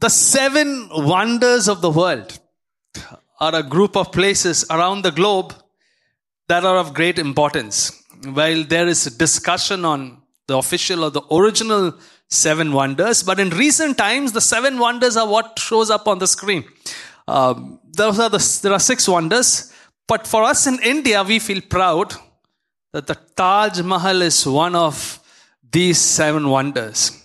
The seven wonders of the world are a group of places around the globe that are of great importance. While there is a discussion on the official or the original seven wonders, but in recent times, the seven wonders are what shows up on the screen. Um, those are the, there are six wonders, but for us in India, we feel proud that the Taj Mahal is one of these seven wonders.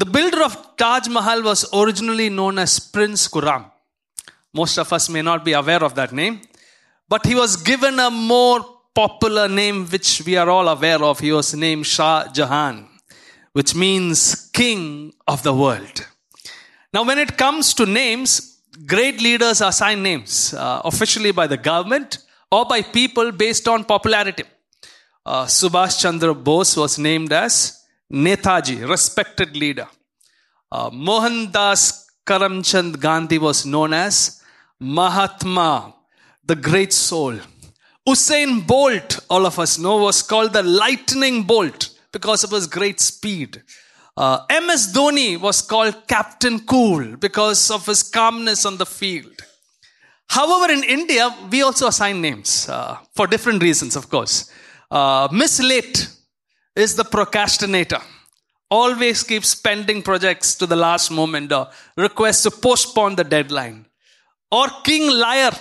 The builder of Taj Mahal was originally known as Prince Khurram. Most of us may not be aware of that name, but he was given a more popular name which we are all aware of. He was named Shah Jahan, which means king of the world. Now, when it comes to names, great leaders assign names uh, officially by the government or by people based on popularity. Uh, Subhash Chandra Bose was named as Netaji, respected leader. Uh, Mohandas Karamchand Gandhi was known as Mahatma, the great soul. Usain Bolt, all of us know, was called the lightning bolt because of his great speed. Uh, MS Dhoni was called Captain Cool because of his calmness on the field. However, in India, we also assign names uh, for different reasons, of course. Uh, Miss Late is the procrastinator. Always keeps pending projects to the last moment or requests to postpone the deadline. Or King Liar,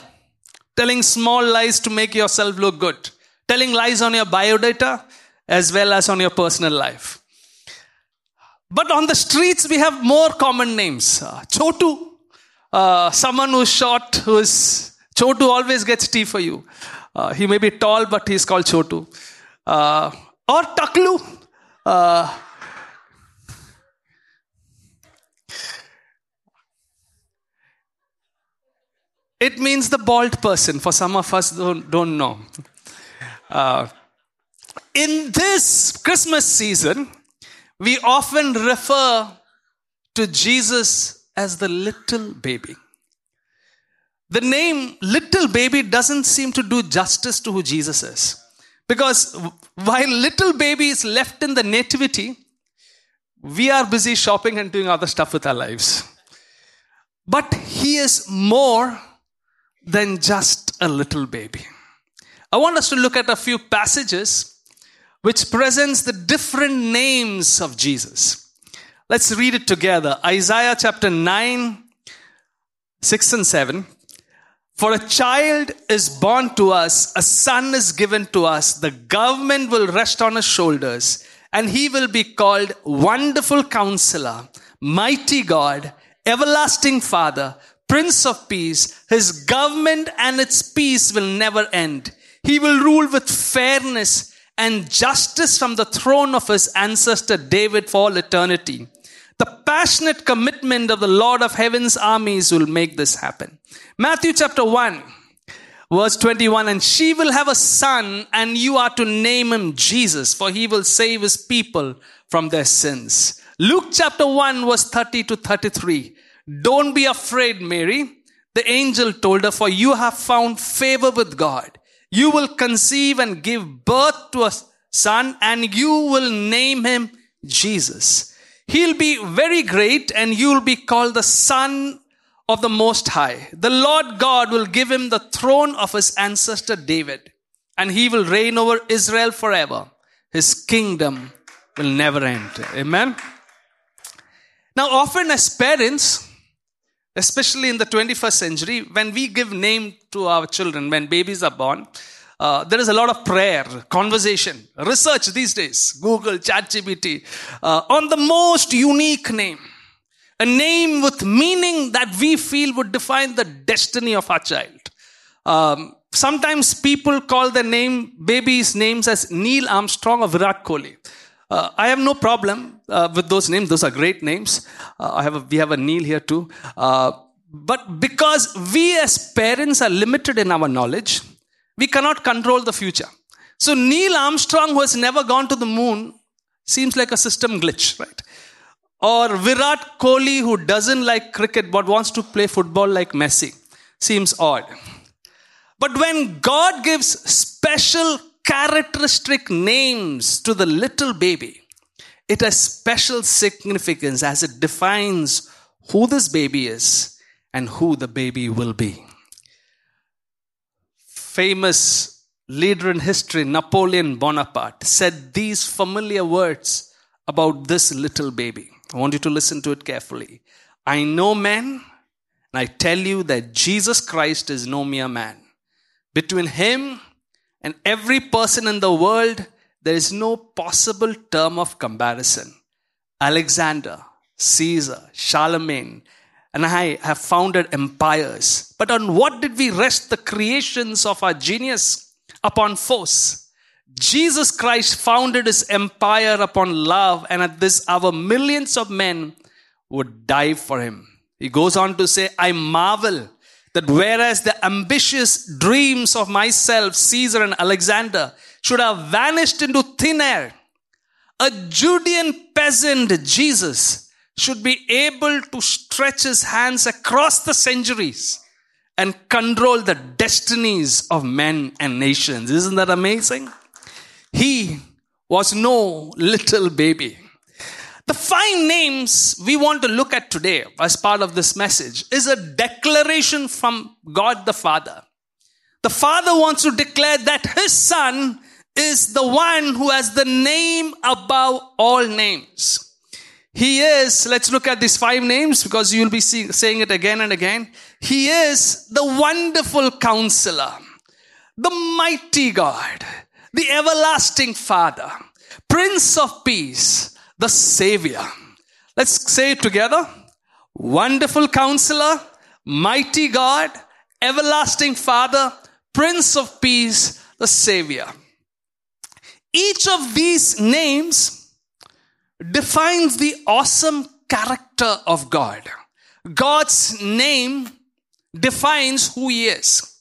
telling small lies to make yourself look good. Telling lies on your biodata as well as on your personal life. But on the streets, we have more common names. Uh, Chotu, uh, someone who's short, who's Chotu always gets tea for you. Uh, he may be tall, but he's called Chotu. Or Taklu. It means the bald person. For some of us, don't, don't know. Uh, in this Christmas season, we often refer to Jesus as the little baby. The name little baby doesn't seem to do justice to who Jesus is. Because while little baby is left in the nativity, we are busy shopping and doing other stuff with our lives. But he is more than just a little baby. I want us to look at a few passages which presents the different names of Jesus. Let's read it together. Isaiah chapter 9, 6 and 7. For a child is born to us, a son is given to us, the government will rest on his shoulders, and he will be called Wonderful Counselor, Mighty God, Everlasting Father, Prince of Peace. His government and its peace will never end. He will rule with fairness and justice from the throne of his ancestor David for all eternity. The passionate commitment of the Lord of heaven's armies will make this happen. Matthew chapter 1, verse 21 And she will have a son, and you are to name him Jesus, for he will save his people from their sins. Luke chapter 1, verse 30 to 33. Don't be afraid, Mary. The angel told her, For you have found favor with God. You will conceive and give birth to a son, and you will name him Jesus. He'll be very great, and you'll be called the Son of the Most High. The Lord God will give him the throne of his ancestor David, and he will reign over Israel forever. His kingdom will never end. Amen. Now, often as parents, especially in the 21st century, when we give name to our children, when babies are born, uh, there is a lot of prayer, conversation, research these days, Google, ChatGPT, uh, on the most unique name. A name with meaning that we feel would define the destiny of our child. Um, sometimes people call their name, babies' names as Neil Armstrong or Virat Kohli. Uh, I have no problem uh, with those names. Those are great names. Uh, I have a, we have a Neil here too. Uh, but because we as parents are limited in our knowledge, we cannot control the future. So Neil Armstrong, who has never gone to the moon, seems like a system glitch, right? Or Virat Kohli, who doesn't like cricket but wants to play football like Messi, seems odd. But when God gives special characteristic names to the little baby, it has special significance as it defines who this baby is and who the baby will be. Famous leader in history, Napoleon Bonaparte, said these familiar words about this little baby. I want you to listen to it carefully. I know men, and I tell you that Jesus Christ is no mere man. Between him and every person in the world, there is no possible term of comparison. Alexander, Caesar, Charlemagne, and I have founded empires. But on what did we rest the creations of our genius? Upon force. Jesus Christ founded his empire upon love, and at this hour, millions of men would die for him. He goes on to say, I marvel that whereas the ambitious dreams of myself, Caesar and Alexander, should have vanished into thin air, a Judean peasant, Jesus, should be able to stretch his hands across the centuries and control the destinies of men and nations. Isn't that amazing? He was no little baby. The five names we want to look at today as part of this message is a declaration from God the Father. The Father wants to declare that His Son is the one who has the name above all names. He is, let's look at these five names because you'll be see, saying it again and again. He is the wonderful counselor, the mighty God, the everlasting Father, Prince of Peace, the Savior. Let's say it together. Wonderful counselor, mighty God, everlasting Father, Prince of Peace, the Savior. Each of these names defines the awesome character of God. God's name defines who He is.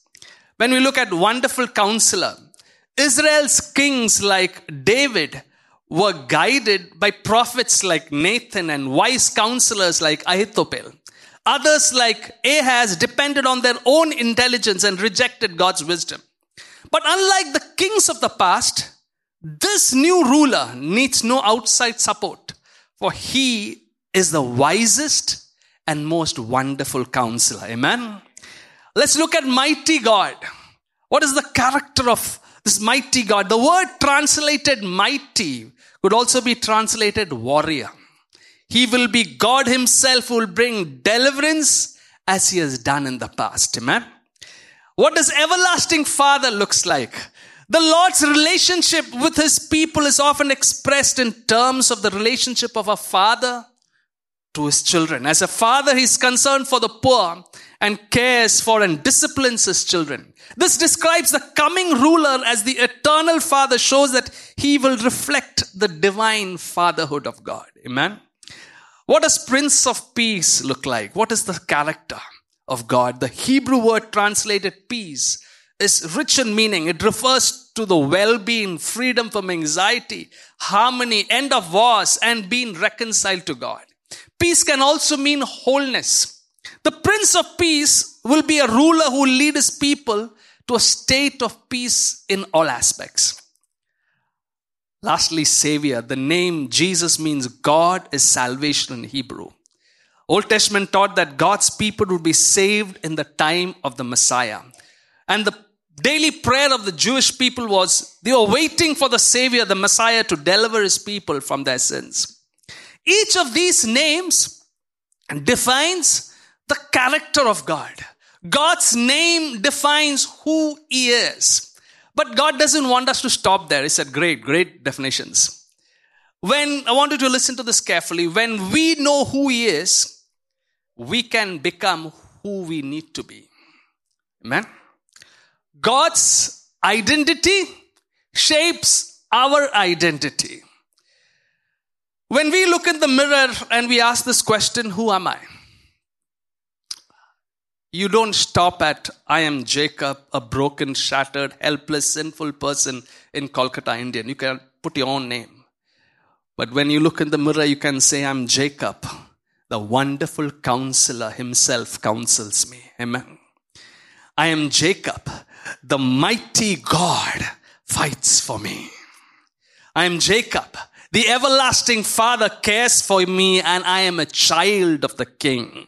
When we look at wonderful counselor, Israel's kings like David were guided by prophets like Nathan and wise counselors like Ahithophel. Others like Ahaz depended on their own intelligence and rejected God's wisdom. But unlike the kings of the past, this new ruler needs no outside support, for he is the wisest and most wonderful counselor. Amen. Let's look at mighty God. What is the character of this mighty God? The word translated mighty could also be translated warrior. He will be God himself who will bring deliverance as he has done in the past. Amen. What does everlasting father looks like? The Lord's relationship with his people is often expressed in terms of the relationship of a father to his children. As a father, he's concerned for the poor and cares for and disciplines his children. This describes the coming ruler as the eternal father shows that he will reflect the divine fatherhood of God. Amen. What does Prince of Peace look like? What is the character of God? The Hebrew word translated peace is rich in meaning. It refers to the well-being, freedom from anxiety, harmony, end of wars, and being reconciled to God. Peace can also mean wholeness the Prince of Peace will be a ruler who will lead his people to a state of peace in all aspects. Lastly, Savior. The name Jesus means God is salvation in Hebrew. Old Testament taught that God's people would be saved in the time of the Messiah. And the daily prayer of the Jewish people was they were waiting for the Savior, the Messiah, to deliver his people from their sins. Each of these names defines the character of God. God's name defines who He is. But God doesn't want us to stop there. He said, great, great definitions. When, I want you to listen to this carefully. When we know who He is, we can become who we need to be. Amen. God's identity shapes our identity. When we look in the mirror and we ask this question, Who am I? You don't stop at, I am Jacob, a broken, shattered, helpless, sinful person in Kolkata, India. You can put your own name. But when you look in the mirror, you can say, I'm Jacob. The wonderful counselor himself counsels me. Amen. I am Jacob. The mighty God fights for me. I am Jacob. The everlasting father cares for me and I am a child of the king.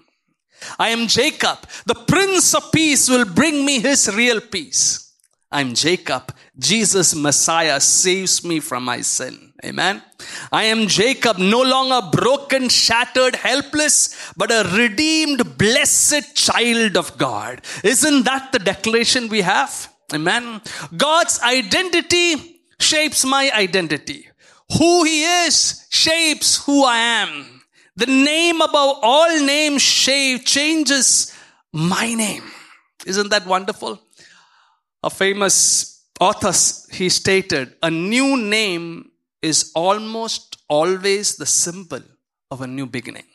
I am Jacob. The Prince of Peace will bring me his real peace. I'm Jacob. Jesus Messiah saves me from my sin. Amen. I am Jacob, no longer broken, shattered, helpless, but a redeemed, blessed child of God. Isn't that the declaration we have? Amen. God's identity shapes my identity. Who he is shapes who I am. The name above all names shape changes my name. Isn't that wonderful? A famous author, he stated, a new name is almost always the symbol of a new beginning.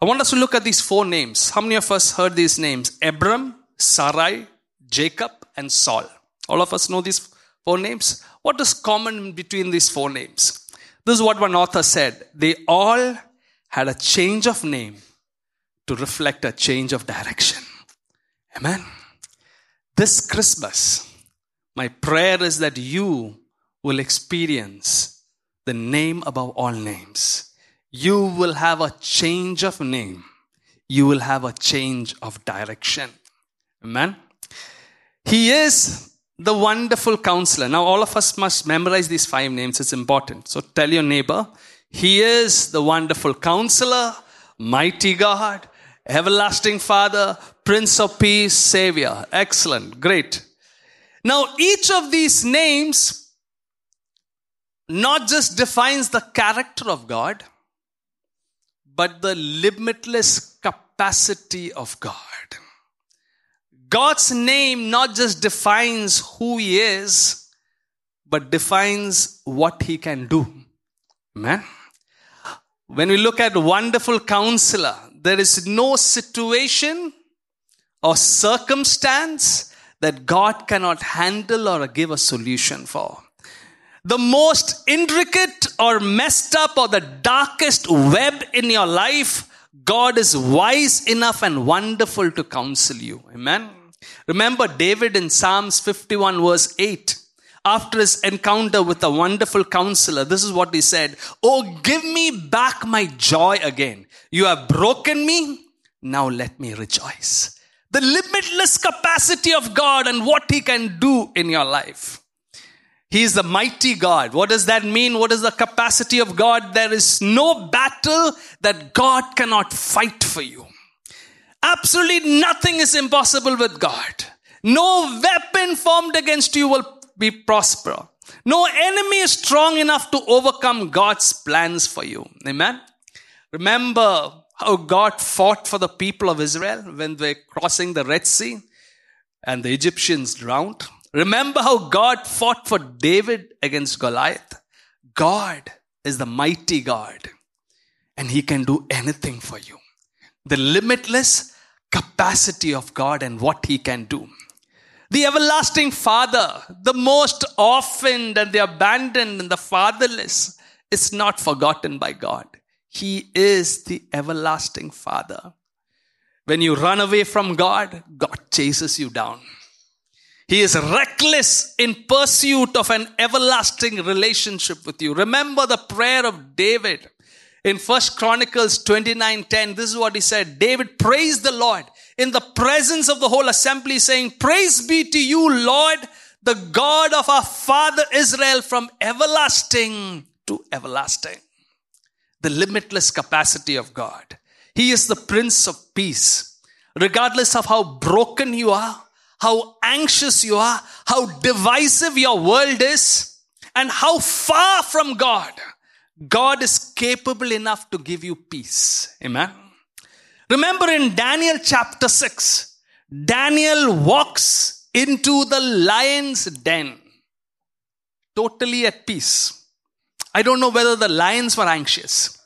I want us to look at these four names. How many of us heard these names? Abram, Sarai, Jacob, and Saul. All of us know these four names. What is common between these four names? This is what one author said. They all had a change of name to reflect a change of direction. Amen. This Christmas, my prayer is that you will experience the name above all names. You will have a change of name. You will have a change of direction. Amen. He is the wonderful counselor. Now, all of us must memorize these five names. It's important. So tell your neighbor, He is the wonderful counselor, mighty God, everlasting Father, Prince of Peace, Savior. Excellent. Great. Now, each of these names not just defines the character of God, but the limitless capacity of God. God's name not just defines who He is, but defines what He can do. Amen. When we look at wonderful counselor, there is no situation or circumstance that God cannot handle or give a solution for. The most intricate or messed up or the darkest web in your life, God is wise enough and wonderful to counsel you. Amen. Remember David in Psalms 51 verse 8. After his encounter with a wonderful counselor, this is what he said. Oh, give me back my joy again. You have broken me. Now let me rejoice. The limitless capacity of God and what he can do in your life. He is the mighty God. What does that mean? What is the capacity of God? There is no battle that God cannot fight for you. Absolutely nothing is impossible with God. No weapon formed against you will be prosper. No enemy is strong enough to overcome God's plans for you. Amen. Remember how God fought for the people of Israel when they were crossing the Red Sea and the Egyptians drowned. Remember how God fought for David against Goliath? God is the mighty God and he can do anything for you. The limitless capacity of God and what he can do. The everlasting father, the most orphaned and the abandoned and the fatherless is not forgotten by God. He is the everlasting father. When you run away from God, God chases you down. He is reckless in pursuit of an everlasting relationship with you. Remember the prayer of David in First Chronicles 29:10. This is what he said. David praised the Lord in the presence of the whole assembly, saying, Praise be to you, Lord, the God of our father Israel, from everlasting to everlasting. The limitless capacity of God. He is the Prince of Peace. Regardless of how broken you are, how anxious you are, how divisive your world is, and how far from God, God is capable enough to give you peace. Amen. Remember in Daniel chapter 6, Daniel walks into the lion's den totally at peace. I don't know whether the lions were anxious.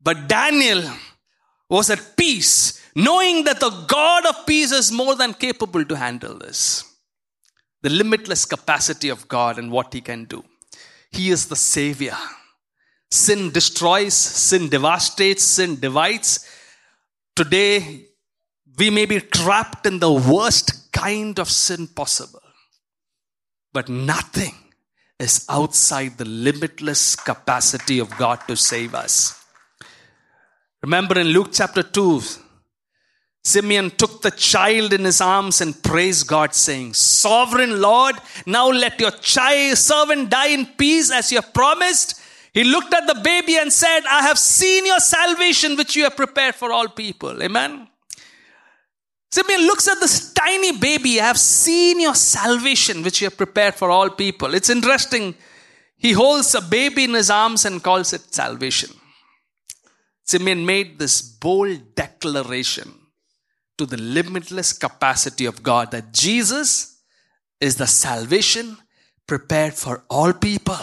But Daniel was at peace, knowing that the God of peace is more than capable to handle this. The limitless capacity of God and what He can do. He is the Savior. Sin destroys, sin devastates, sin divides. Today, we may be trapped in the worst kind of sin possible. But nothing is outside the limitless capacity of God to save us. Remember in Luke chapter 2, Simeon took the child in his arms and praised God, saying, Sovereign Lord, now let your child servant die in peace as you have promised. He looked at the baby and said, I have seen your salvation which you have prepared for all people. Amen. Simeon looks at this tiny baby. I have seen your salvation which you have prepared for all people. It's interesting. He holds a baby in his arms and calls it salvation. Simeon made this bold declaration to the limitless capacity of God that Jesus is the salvation prepared for all people.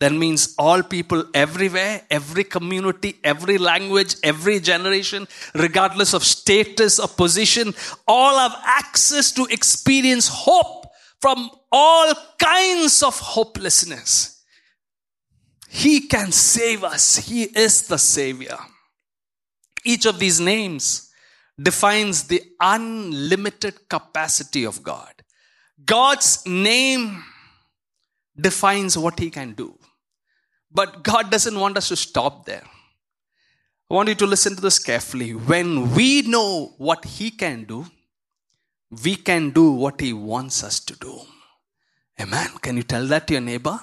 That means all people everywhere, every community, every language, every generation, regardless of status or position, all have access to experience hope from all kinds of hopelessness. He can save us. He is the Savior. Each of these names defines the unlimited capacity of God. God's name defines what He can do. But God doesn't want us to stop there. I want you to listen to this carefully. When we know what He can do, we can do what He wants us to do. Amen. Can you tell that to your neighbor?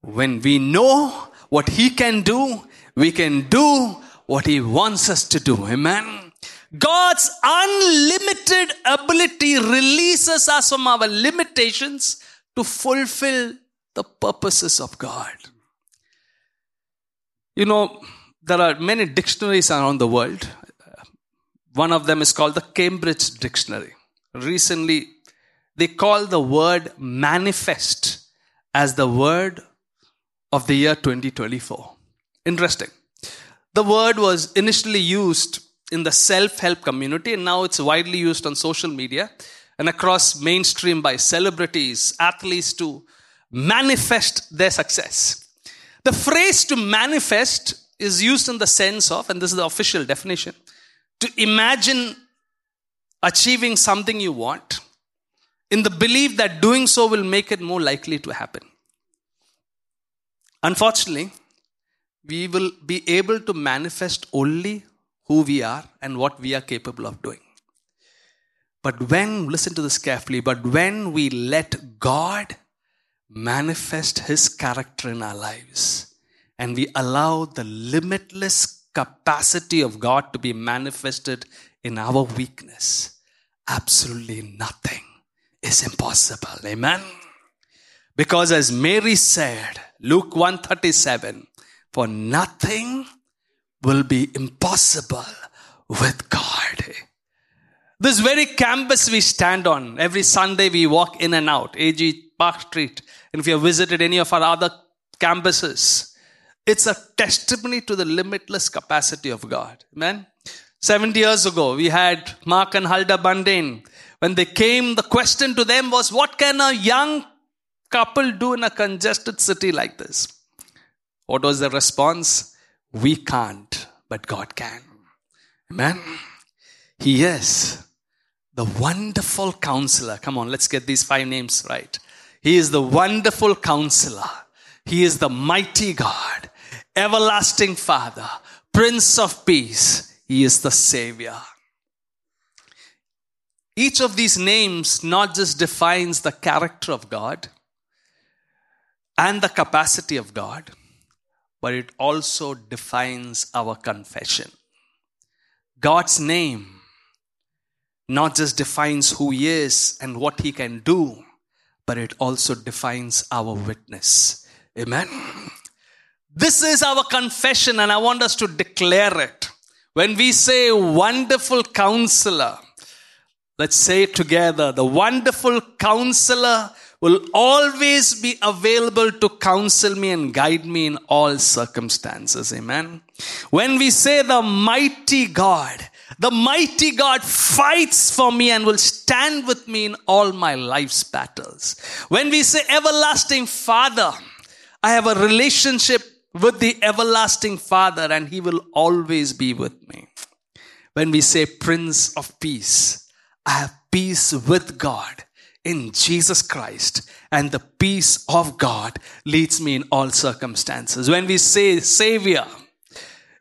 When we know what He can do, we can do what He wants us to do. Amen. God's unlimited ability releases us from our limitations to fulfill the purposes of God. You know, there are many dictionaries around the world. One of them is called the Cambridge Dictionary. Recently, they call the word manifest as the word of the year 2024. Interesting. The word was initially used in the self help community, and now it's widely used on social media and across mainstream by celebrities, athletes to manifest their success. The phrase to manifest is used in the sense of, and this is the official definition, to imagine achieving something you want in the belief that doing so will make it more likely to happen. Unfortunately, we will be able to manifest only who we are and what we are capable of doing. But when, listen to this carefully, but when we let God manifest His character in our lives and we allow the limitless capacity of God to be manifested in our weakness, absolutely nothing is impossible. Amen. Because as Mary said, Luke 137, for nothing will be impossible with God. This very campus we stand on, every Sunday we walk in and out, AG Park Street. And if you have visited any of our other campuses, it's a testimony to the limitless capacity of God. Amen. 70 years ago, we had Mark and Huldah Buntain. When they came, the question to them was, What can a young couple do in a congested city like this? What was the response? We can't, but God can. Amen. He is the wonderful counselor. Come on, let's get these five names right. He is the wonderful counselor. He is the mighty God, everlasting Father, Prince of Peace. He is the Savior. Each of these names not just defines the character of God and the capacity of God, but it also defines our confession. God's name not just defines who He is and what He can do, but it also defines our witness. Amen. This is our confession, and I want us to declare it. When we say wonderful counselor, let's say it together. The wonderful counselor will always be available to counsel me and guide me in all circumstances. Amen. When we say the mighty God, the mighty God fights for me and will stand with me in all my life's battles. When we say everlasting Father, I have a relationship with the everlasting Father and He will always be with me. When we say Prince of Peace, I have peace with God in Jesus Christ and the peace of God leads me in all circumstances. When we say Savior,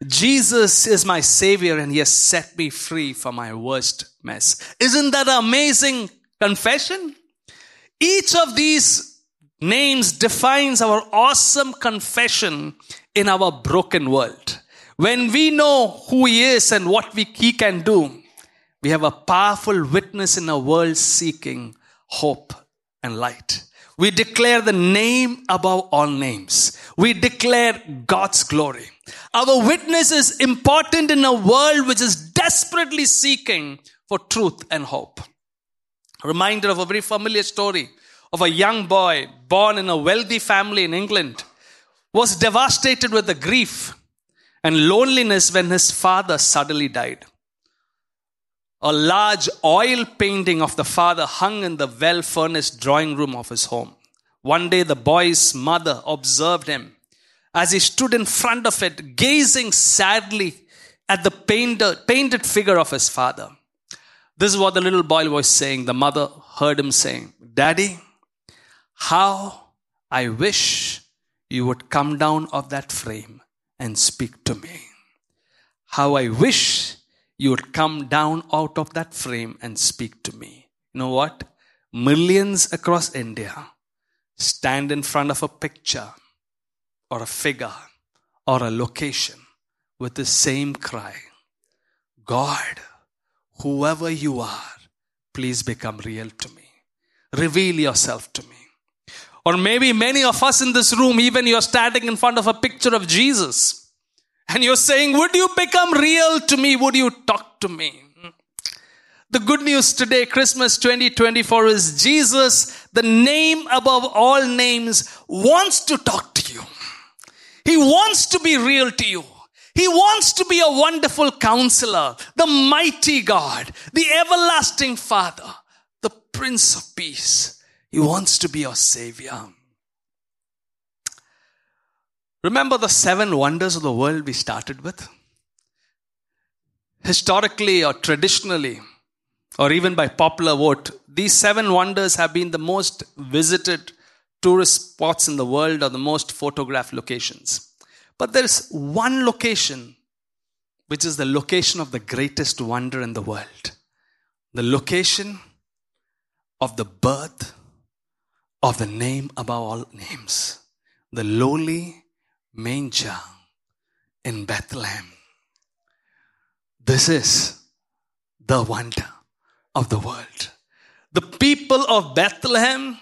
Jesus is my Savior and He has set me free from my worst mess. Isn't that an amazing confession? Each of these names defines our awesome confession in our broken world. When we know who He is and what we, He can do, we have a powerful witness in a world seeking hope and light. We declare the name above all names. We declare God's glory. Our witness is important in a world which is desperately seeking for truth and hope. A reminder of a very familiar story of a young boy born in a wealthy family in England was devastated with the grief and loneliness when his father suddenly died. A large oil painting of the father hung in the well furnished drawing room of his home. One day, the boy's mother observed him as he stood in front of it, gazing sadly at the painted, painted figure of his father. This is what the little boy was saying. The mother heard him saying, Daddy, how I wish you would come down of that frame and speak to me. How I wish you would come down out of that frame and speak to me. You know what? Millions across India stand in front of a picture or a figure or a location with the same cry God, whoever you are, please become real to me. Reveal yourself to me. Or maybe many of us in this room, even you're standing in front of a picture of Jesus and you're saying, Would you become real to me? Would you talk to me? The good news today, Christmas 2024, is Jesus, the name above all names, wants to talk to you. He wants to be real to you. He wants to be a wonderful counselor, the mighty God, the everlasting Father, the Prince of Peace. He wants to be your Savior. Remember the seven wonders of the world we started with? Historically or traditionally, or even by popular vote, these seven wonders have been the most visited tourist spots in the world or the most photographed locations. But there is one location which is the location of the greatest wonder in the world. The location of the birth of the name above all names. The lowly manger in Bethlehem. This is the wonder of the world. The people of Bethlehem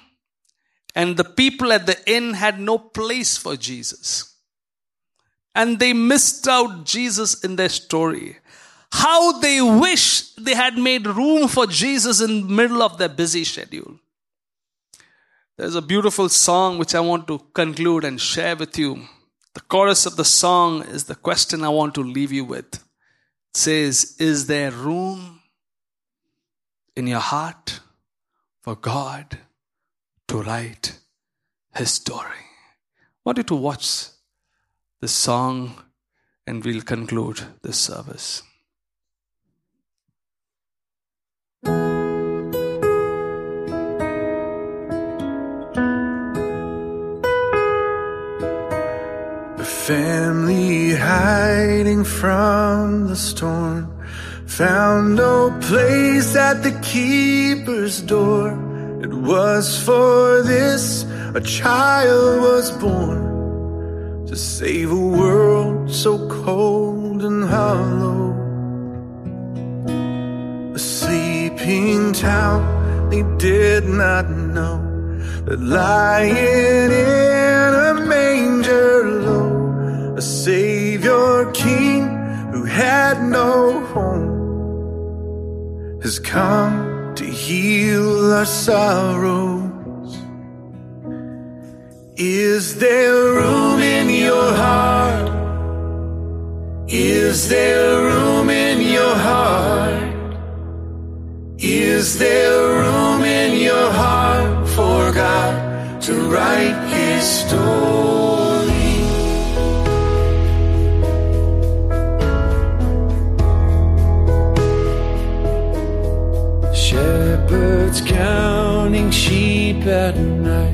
and the people at the inn had no place for Jesus. And they missed out Jesus in their story. How they wish they had made room for Jesus in the middle of their busy schedule. There's a beautiful song which I want to conclude and share with you. The chorus of the song is the question I want to leave you with. It says, Is there room in your heart for God to write his story? I want you to watch this song and we'll conclude this service. Family hiding from the storm found no place at the keeper's door. It was for this a child was born to save a world so cold and hollow. A sleeping town they did not know that lying in a Savior King who had no home has come to heal our sorrows. Is there room in your heart? Is there room in your heart? Is there room in your heart for God to write His story? Sheep at night.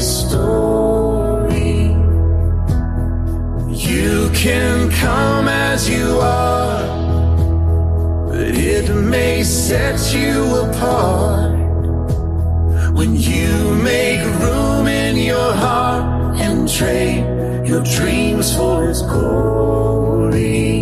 Story? You can come as you are, but it may set you apart when you make room in your heart and trade your dreams for His glory.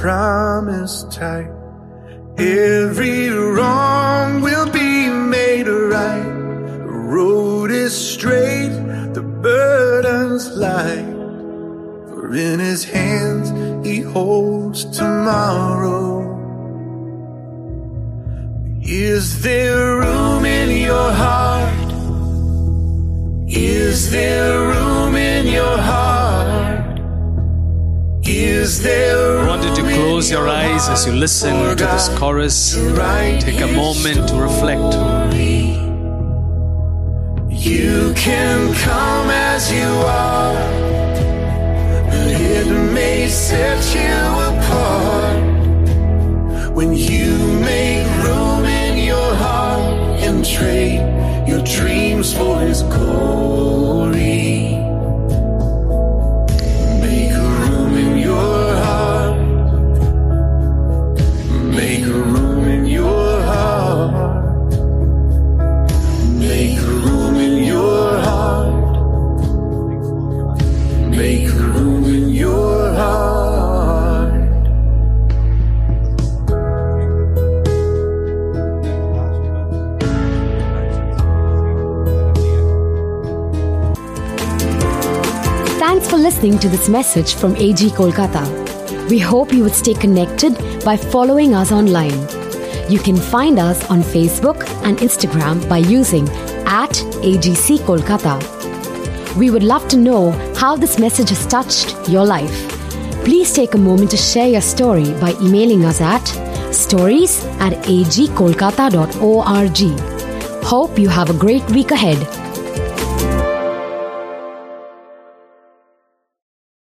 Promise tight. Every wrong will be made right. The road is straight, the burden's light. For in his hands he holds tomorrow. Is there room in your heart? Is there room in your heart? Is there I want you to close your eyes as you listen to this chorus. Take a moment to reflect. You can come as you are, but it may set you apart when you make room in your heart and trade your dreams for His glory. To this message from AG Kolkata. We hope you would stay connected by following us online. You can find us on Facebook and Instagram by using at AGC Kolkata. We would love to know how this message has touched your life. Please take a moment to share your story by emailing us at stories at agkolkata.org. Hope you have a great week ahead.